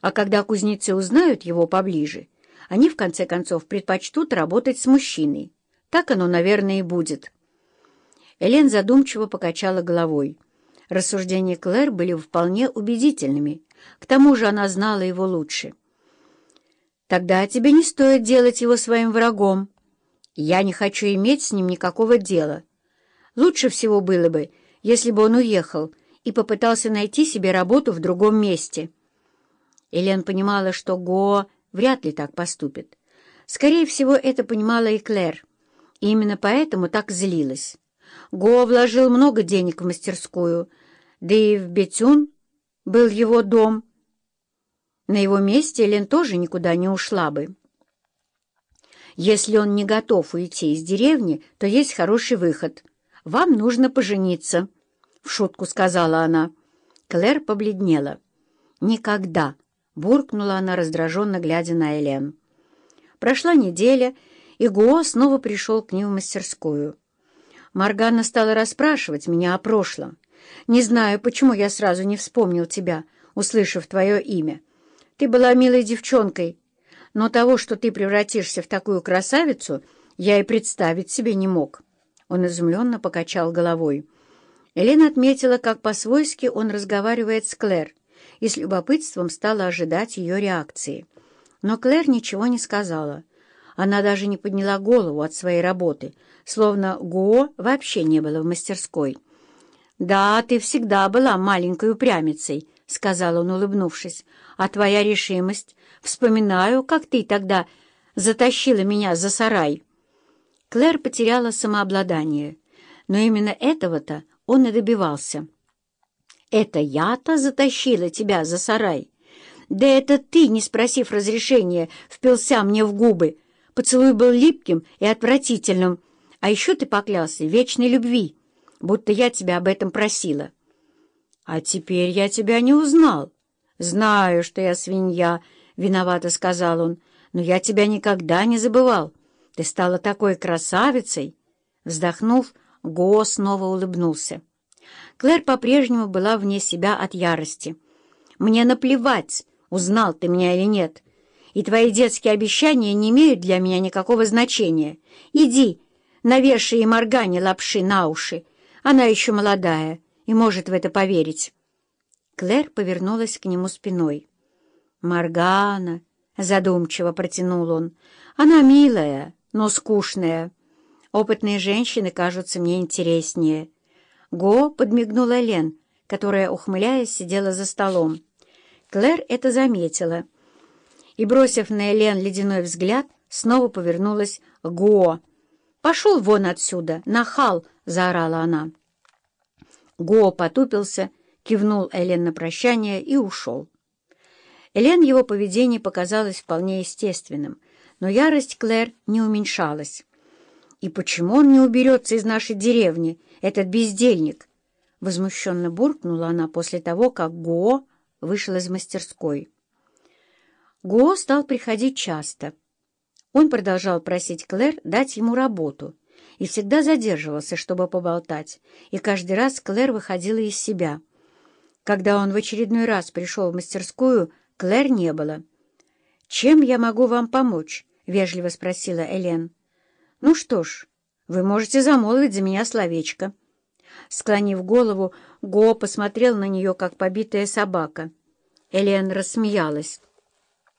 А когда кузнецы узнают его поближе, они, в конце концов, предпочтут работать с мужчиной. Так оно, наверное, и будет. Элен задумчиво покачала головой. Рассуждения Клэр были вполне убедительными. К тому же она знала его лучше. «Тогда тебе не стоит делать его своим врагом. Я не хочу иметь с ним никакого дела. Лучше всего было бы, если бы он уехал и попытался найти себе работу в другом месте». Элен понимала, что Го вряд ли так поступит. Скорее всего, это понимала и Клэр, и именно поэтому так злилась. Го вложил много денег в мастерскую, да и в Бетюн был его дом. На его месте Элен тоже никуда не ушла бы. Если он не готов уйти из деревни, то есть хороший выход. Вам нужно пожениться, — в шутку сказала она. Клэр побледнела. «Никогда!» — буркнула она, раздраженно глядя на Элен. Прошла неделя, и Гуо снова пришел к ним в мастерскую. Марганна стала расспрашивать меня о прошлом. Не знаю, почему я сразу не вспомнил тебя, услышав твое имя. Ты была милой девчонкой, но того, что ты превратишься в такую красавицу, я и представить себе не мог». Он изумленно покачал головой. Элена отметила, как по-свойски он разговаривает с Клэр, и с любопытством стала ожидать ее реакции. Но Клэр ничего не сказала. Она даже не подняла голову от своей работы, словно Го вообще не было в мастерской. «Да, ты всегда была маленькой упрямицей», — сказал он, улыбнувшись. «А твоя решимость? Вспоминаю, как ты тогда затащила меня за сарай». Клэр потеряла самообладание, но именно этого-то он и добивался. «Это я-то затащила тебя за сарай? Да это ты, не спросив разрешения, впился мне в губы. Поцелуй был липким и отвратительным, а еще ты поклялся вечной любви» будто я тебя об этом просила. А теперь я тебя не узнал. Знаю, что я свинья, — виновато сказал он, — но я тебя никогда не забывал. Ты стала такой красавицей. Вздохнув, Го снова улыбнулся. Клэр по-прежнему была вне себя от ярости. «Мне наплевать, узнал ты меня или нет, и твои детские обещания не имеют для меня никакого значения. Иди, навешай и моргани лапши на уши, она еще молодая и может в это поверить. Клэр повернулась к нему спиной. «Моргана», — задумчиво протянул он, — «она милая, но скучная. Опытные женщины кажутся мне интереснее». Го подмигнула Лен, которая, ухмыляясь, сидела за столом. Клэр это заметила и, бросив на Элен ледяной взгляд, снова повернулась Го. «Пошел вон отсюда, нахал!» — заорала она. Го потупился, кивнул Элен на прощание и ушел. Элен его поведение показалось вполне естественным, но ярость Клэр не уменьшалась. «И почему он не уберется из нашей деревни, этот бездельник?» Возмущенно буркнула она после того, как Го вышел из мастерской. Го стал приходить часто. Он продолжал просить Клэр дать ему работу — и всегда задерживался, чтобы поболтать, и каждый раз Клэр выходила из себя. Когда он в очередной раз пришел в мастерскую, Клэр не было. «Чем я могу вам помочь?» — вежливо спросила Элен. «Ну что ж, вы можете замолвить за меня словечко». Склонив голову, Го посмотрел на нее, как побитая собака. Элен рассмеялась.